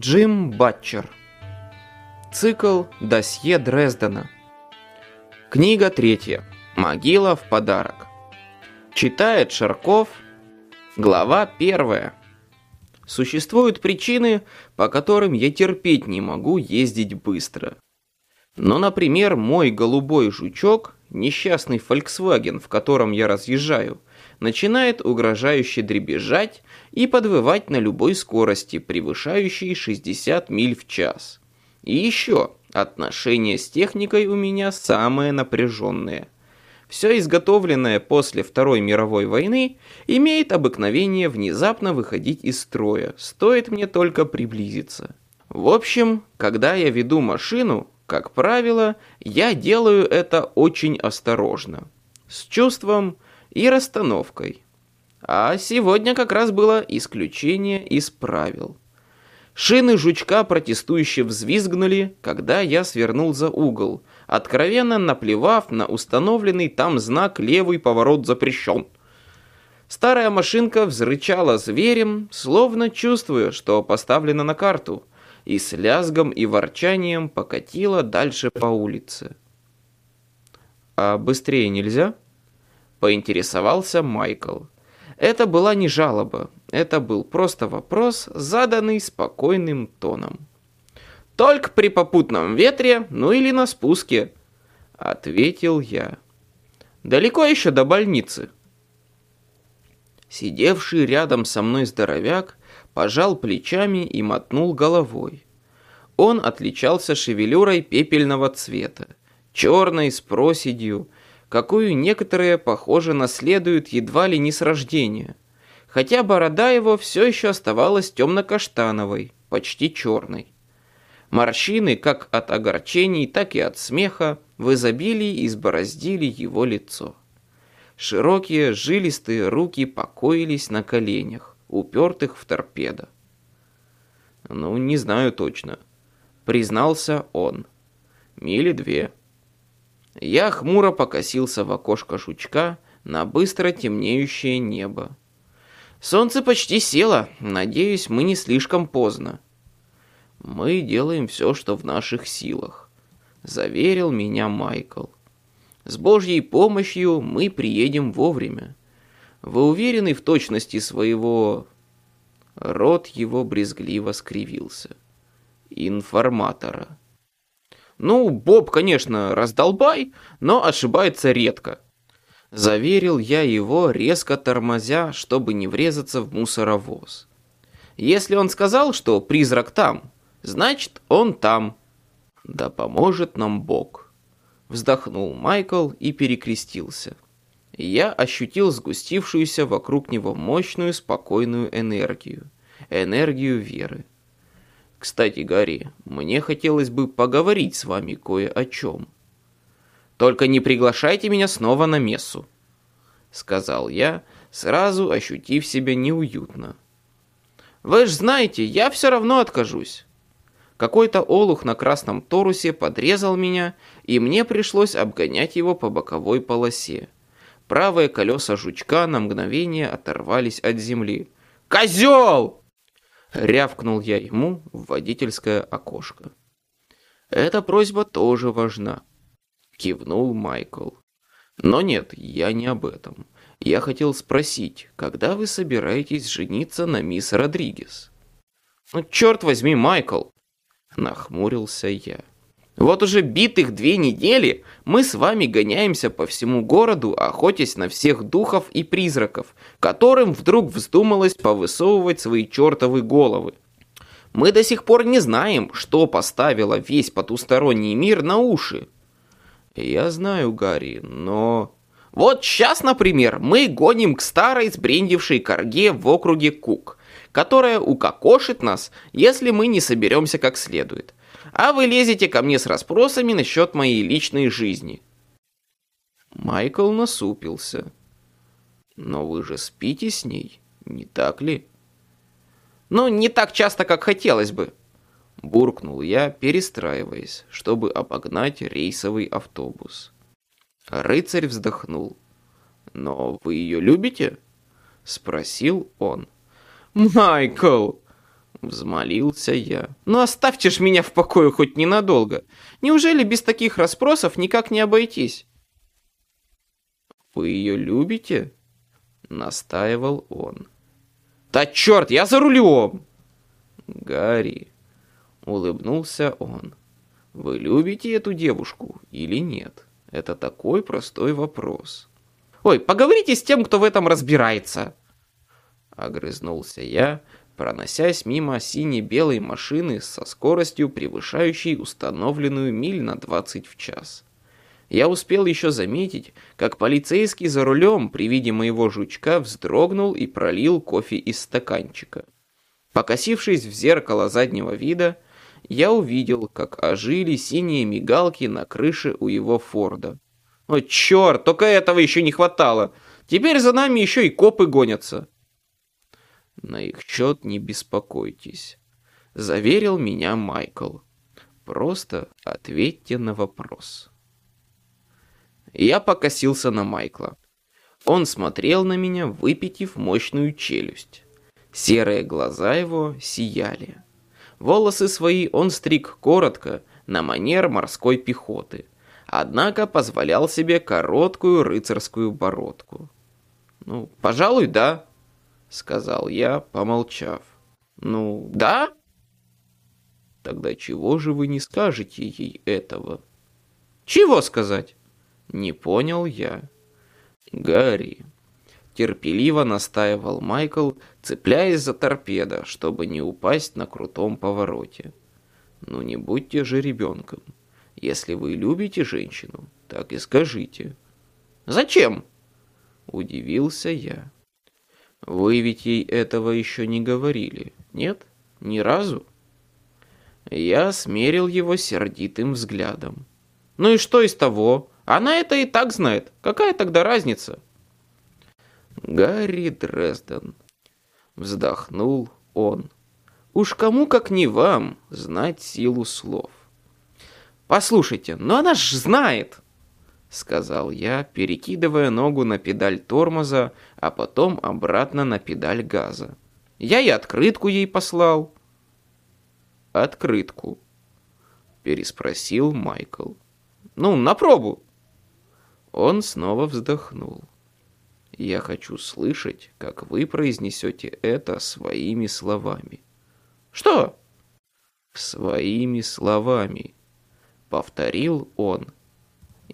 Джим Батчер. Цикл «Досье Дрездена». Книга третья. Могила в подарок. Читает Шарков. Глава первая. Существуют причины, по которым я терпеть не могу ездить быстро. Но, например, мой голубой жучок, несчастный Volkswagen, в котором я разъезжаю, начинает угрожающе дребезжать и подвывать на любой скорости, превышающей 60 миль в час. И еще, отношения с техникой у меня самые напряженные. Все изготовленное после Второй мировой войны имеет обыкновение внезапно выходить из строя, стоит мне только приблизиться. В общем, когда я веду машину, как правило, я делаю это очень осторожно. С чувством и расстановкой. А сегодня как раз было исключение из правил. Шины жучка протестующе взвизгнули, когда я свернул за угол, откровенно наплевав на установленный там знак «Левый поворот запрещен». Старая машинка взрычала зверем, словно чувствуя, что поставлена на карту, и с лязгом и ворчанием покатила дальше по улице. «А быстрее нельзя?» – поинтересовался Майкл. Это была не жалоба, это был просто вопрос, заданный спокойным тоном. «Только при попутном ветре, ну или на спуске», — ответил я. «Далеко еще до больницы». Сидевший рядом со мной здоровяк пожал плечами и мотнул головой. Он отличался шевелюрой пепельного цвета, черной с проседью, какую некоторые, похоже, наследуют едва ли не с рождения. Хотя борода его все еще оставалась темно-каштановой, почти черной. Морщины, как от огорчений, так и от смеха, в изобилии избороздили его лицо. Широкие, жилистые руки покоились на коленях, упертых в торпедо. «Ну, не знаю точно», — признался он. «Мили две». Я хмуро покосился в окошко жучка на быстро темнеющее небо. Солнце почти село, надеюсь, мы не слишком поздно. Мы делаем все, что в наших силах, заверил меня Майкл. С Божьей помощью мы приедем вовремя. Вы уверены в точности своего... Рот его брезгливо скривился. Информатора. Ну, Боб, конечно, раздолбай, но ошибается редко. Заверил я его, резко тормозя, чтобы не врезаться в мусоровоз. Если он сказал, что призрак там, значит, он там. Да поможет нам Бог. Вздохнул Майкл и перекрестился. Я ощутил сгустившуюся вокруг него мощную спокойную энергию. Энергию веры. Кстати, Гарри, мне хотелось бы поговорить с вами кое о чем. Только не приглашайте меня снова на мессу, сказал я, сразу ощутив себя неуютно. Вы ж знаете, я все равно откажусь. Какой-то олух на красном торусе подрезал меня, и мне пришлось обгонять его по боковой полосе. Правые колеса жучка на мгновение оторвались от земли. «Козел!» Рявкнул я ему в водительское окошко. Эта просьба тоже важна. Кивнул Майкл. Но нет, я не об этом. Я хотел спросить, когда вы собираетесь жениться на мисс Родригес? Ну, черт возьми, Майкл! Нахмурился я. Вот уже битых две недели мы с вами гоняемся по всему городу, охотясь на всех духов и призраков, которым вдруг вздумалось повысовывать свои чертовы головы. Мы до сих пор не знаем, что поставило весь потусторонний мир на уши. Я знаю, Гарри, но... Вот сейчас, например, мы гоним к старой сбрендившей корге в округе Кук, которая укокошит нас, если мы не соберемся как следует а вы лезете ко мне с расспросами насчет моей личной жизни». Майкл насупился. «Но вы же спите с ней, не так ли?» «Ну, не так часто, как хотелось бы», — буркнул я, перестраиваясь, чтобы обогнать рейсовый автобус. Рыцарь вздохнул. «Но вы ее любите?» — спросил он. «Майкл!» — Взмолился я. «Ну оставьте ж меня в покое хоть ненадолго. Неужели без таких расспросов никак не обойтись?» «Вы ее любите?» Настаивал он. «Да черт, я за рулем!» «Гарри!» Улыбнулся он. «Вы любите эту девушку или нет? Это такой простой вопрос». «Ой, поговорите с тем, кто в этом разбирается!» Огрызнулся я, проносясь мимо сине-белой машины со скоростью, превышающей установленную миль на 20 в час. Я успел еще заметить, как полицейский за рулем при виде моего жучка вздрогнул и пролил кофе из стаканчика. Покосившись в зеркало заднего вида, я увидел, как ожили синие мигалки на крыше у его Форда. «О, черт, только этого еще не хватало! Теперь за нами еще и копы гонятся!» На их счет не беспокойтесь. Заверил меня Майкл. Просто ответьте на вопрос. Я покосился на Майкла. Он смотрел на меня, выпитив мощную челюсть. Серые глаза его сияли. Волосы свои он стриг коротко, на манер морской пехоты, однако позволял себе короткую рыцарскую бородку. Ну, пожалуй, да, сказал я, помолчав. Ну, да? Тогда чего же вы не скажете ей этого? Чего сказать? Не понял я. Гарри. Терпеливо настаивал Майкл, цепляясь за торпеда, чтобы не упасть на крутом повороте. Ну не будьте же ребенком. Если вы любите женщину, так и скажите. Зачем? Удивился я. Вы ведь ей этого еще не говорили, нет? Ни разу? Я смерил его сердитым взглядом. Ну и что из того? Она это и так знает. Какая тогда разница? Гарри Дрезден. Вздохнул он. Уж кому, как не вам, знать силу слов. Послушайте, но она ж знает, сказал я, перекидывая ногу на педаль тормоза, а потом обратно на педаль газа. Я и открытку ей послал. Открытку, переспросил Майкл. Ну, на пробу. Он снова вздохнул. Я хочу слышать, как вы произнесете это своими словами. Что? Своими словами, повторил он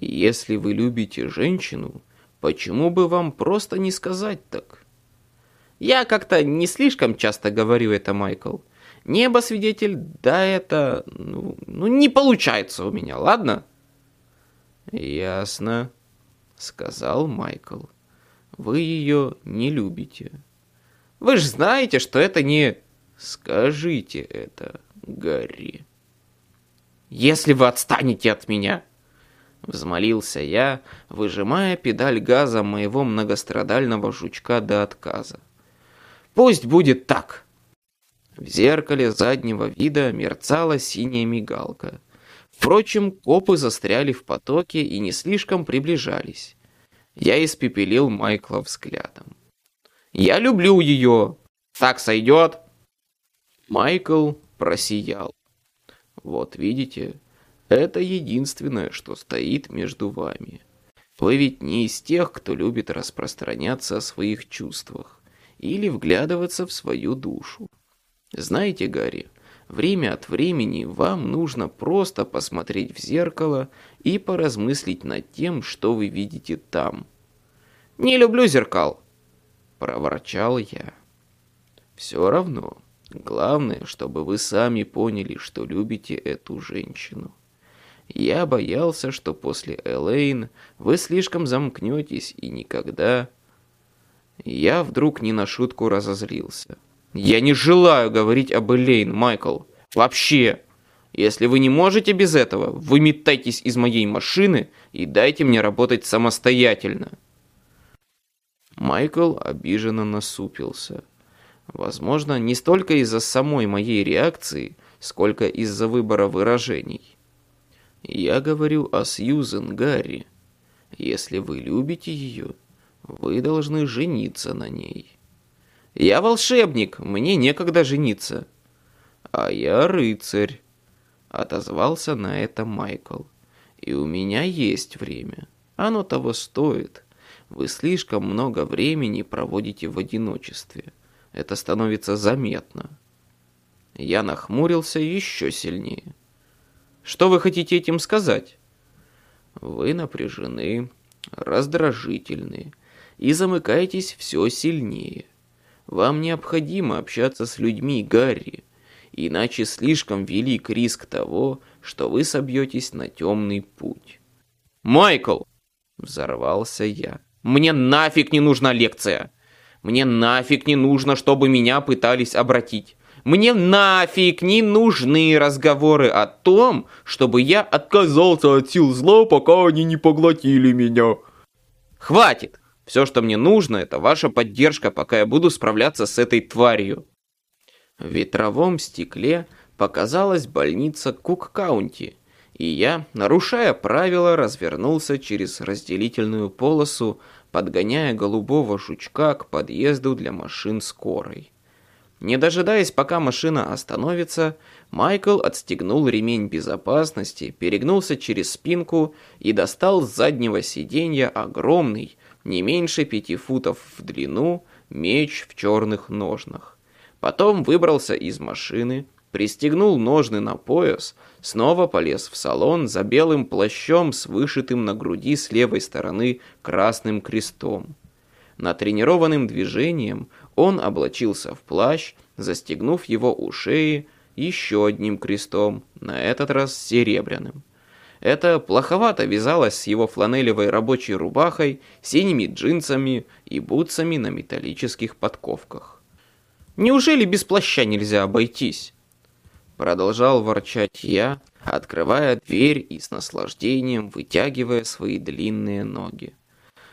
если вы любите женщину, почему бы вам просто не сказать так? Я как-то не слишком часто говорю это, Майкл. Небо свидетель, да это, ну, ну не получается у меня, ладно? Ясно, сказал Майкл. Вы ее не любите. Вы же знаете, что это не... Скажите это, Гарри. Если вы отстанете от меня, Взмолился я, выжимая педаль газа моего многострадального жучка до отказа. «Пусть будет так!» В зеркале заднего вида мерцала синяя мигалка. Впрочем, копы застряли в потоке и не слишком приближались. Я испепелил Майкла взглядом. «Я люблю ее! Так сойдет!» Майкл просиял. «Вот видите, это единственное, что стоит между вами. Вы ведь не из тех, кто любит распространяться о своих чувствах или вглядываться в свою душу. Знаете, Гарри, время от времени вам нужно просто посмотреть в зеркало и поразмыслить над тем, что вы видите там. «Не люблю зеркал», — проворчал я. «Все равно, главное, чтобы вы сами поняли, что любите эту женщину». Я боялся, что после Элейн вы слишком замкнетесь и никогда... Я вдруг не на шутку разозлился. Я не желаю говорить об Элейн, Майкл. Вообще. Если вы не можете без этого, выметайтесь из моей машины и дайте мне работать самостоятельно. Майкл обиженно насупился. Возможно, не столько из-за самой моей реакции, сколько из-за выбора выражений. Я говорю о Сьюзен Гарри. Если вы любите ее, вы должны жениться на ней. Я волшебник, мне некогда жениться. «А я рыцарь», — отозвался на это Майкл. «И у меня есть время. Оно того стоит. Вы слишком много времени проводите в одиночестве. Это становится заметно». Я нахмурился еще сильнее. «Что вы хотите этим сказать?» «Вы напряжены, раздражительны и замыкаетесь все сильнее. Вам необходимо общаться с людьми, Гарри, иначе слишком велик риск того, что вы собьетесь на темный путь. «Майкл!» – взорвался я. «Мне нафиг не нужна лекция! Мне нафиг не нужно, чтобы меня пытались обратить! Мне нафиг не нужны разговоры о том, чтобы я отказался от сил зла, пока они не поглотили меня!» «Хватит! Все, что мне нужно, это ваша поддержка, пока я буду справляться с этой тварью!» В ветровом стекле показалась больница Кук-Каунти, и я, нарушая правила, развернулся через разделительную полосу, подгоняя голубого жучка к подъезду для машин скорой. Не дожидаясь, пока машина остановится, Майкл отстегнул ремень безопасности, перегнулся через спинку и достал с заднего сиденья огромный, не меньше пяти футов в длину, меч в черных ножнах. Потом выбрался из машины, пристегнул ножны на пояс, снова полез в салон за белым плащом с вышитым на груди с левой стороны красным крестом. Натренированным движением он облачился в плащ, застегнув его у шеи еще одним крестом, на этот раз серебряным. Это плоховато вязалось с его фланелевой рабочей рубахой, синими джинсами и бутсами на металлических подковках. Неужели без плаща нельзя обойтись?» Продолжал ворчать я, открывая дверь и с наслаждением вытягивая свои длинные ноги.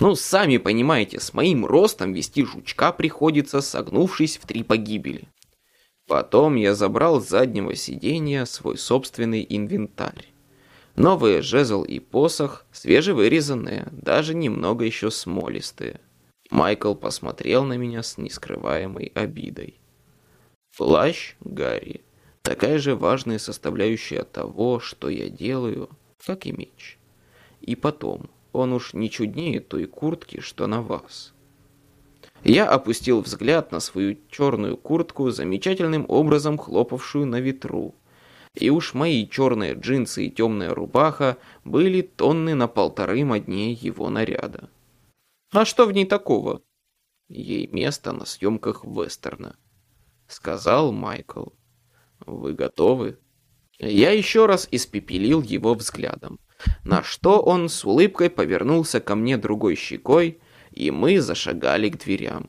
Ну, сами понимаете, с моим ростом вести жучка приходится, согнувшись в три погибели. Потом я забрал с заднего сиденья свой собственный инвентарь. Новые жезл и посох, свежевырезанные, даже немного еще смолистые. Майкл посмотрел на меня с нескрываемой обидой. Плащ, Гарри, такая же важная составляющая того, что я делаю, как и меч. И потом, он уж не чуднее той куртки, что на вас. Я опустил взгляд на свою черную куртку, замечательным образом хлопавшую на ветру. И уж мои черные джинсы и темная рубаха были тонны на полторы моднее его наряда. А что в ней такого? Ей место на съемках вестерна. Сказал Майкл. Вы готовы? Я еще раз испепелил его взглядом, на что он с улыбкой повернулся ко мне другой щекой, и мы зашагали к дверям.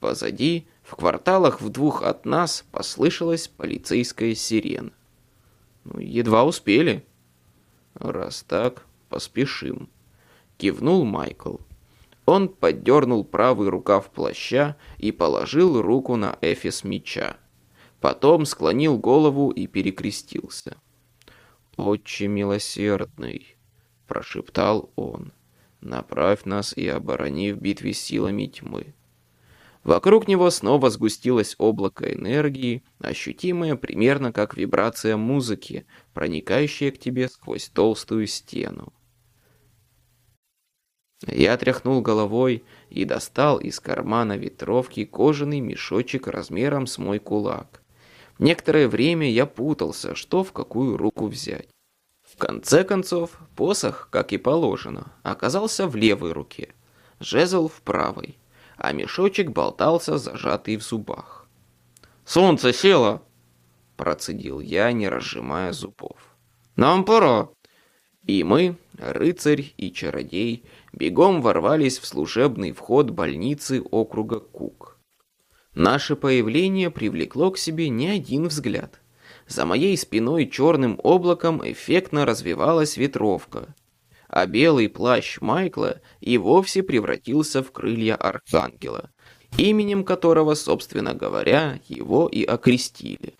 Позади, в кварталах в двух от нас, послышалась полицейская сирена. Ну, едва успели. Раз так, поспешим. Кивнул Майкл. Он поддернул правый рукав плаща и положил руку на эфес меча. Потом склонил голову и перекрестился. «Отче милосердный!» – прошептал он. «Направь нас и оборони в битве силами тьмы». Вокруг него снова сгустилось облако энергии, ощутимое примерно как вибрация музыки, проникающая к тебе сквозь толстую стену. Я тряхнул головой и достал из кармана ветровки кожаный мешочек размером с мой кулак. Некоторое время я путался, что в какую руку взять. В конце концов, посох, как и положено, оказался в левой руке, жезл в правой, а мешочек болтался, зажатый в зубах. «Солнце село!» – процедил я, не разжимая зубов. «Нам пора!» И мы, рыцарь и чародей, бегом ворвались в служебный вход больницы округа Кук. Наше появление привлекло к себе не один взгляд. За моей спиной черным облаком эффектно развивалась ветровка, а белый плащ Майкла и вовсе превратился в крылья Архангела, именем которого, собственно говоря, его и окрестили.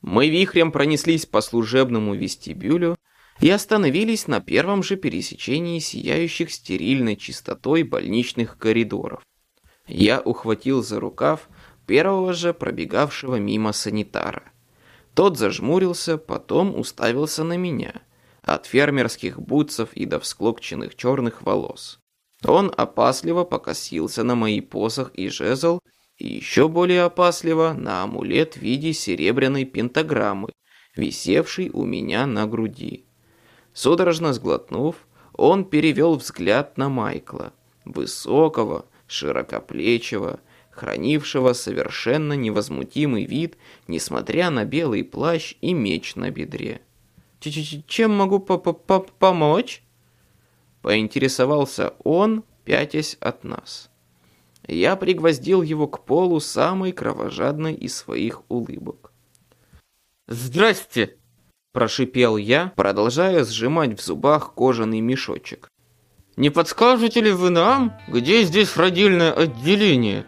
Мы вихрем пронеслись по служебному вестибюлю, и остановились на первом же пересечении сияющих стерильной чистотой больничных коридоров. Я ухватил за рукав первого же пробегавшего мимо санитара. Тот зажмурился, потом уставился на меня. От фермерских бутсов и до всклокченных черных волос. Он опасливо покосился на мои посох и жезл, и еще более опасливо на амулет в виде серебряной пентаграммы, висевший у меня на груди. Судорожно сглотнув, он перевел взгляд на Майкла, высокого, широкоплечего, хранившего совершенно невозмутимый вид, несмотря на белый плащ и меч на бедре. Ч -ч -ч «Чем могу по -по -по помочь?» Поинтересовался он, пятясь от нас. Я пригвоздил его к полу самой кровожадной из своих улыбок. «Здрасте!» – прошипел я, продолжая сжимать в зубах кожаный мешочек. «Не подскажете ли вы нам, где здесь родильное отделение?»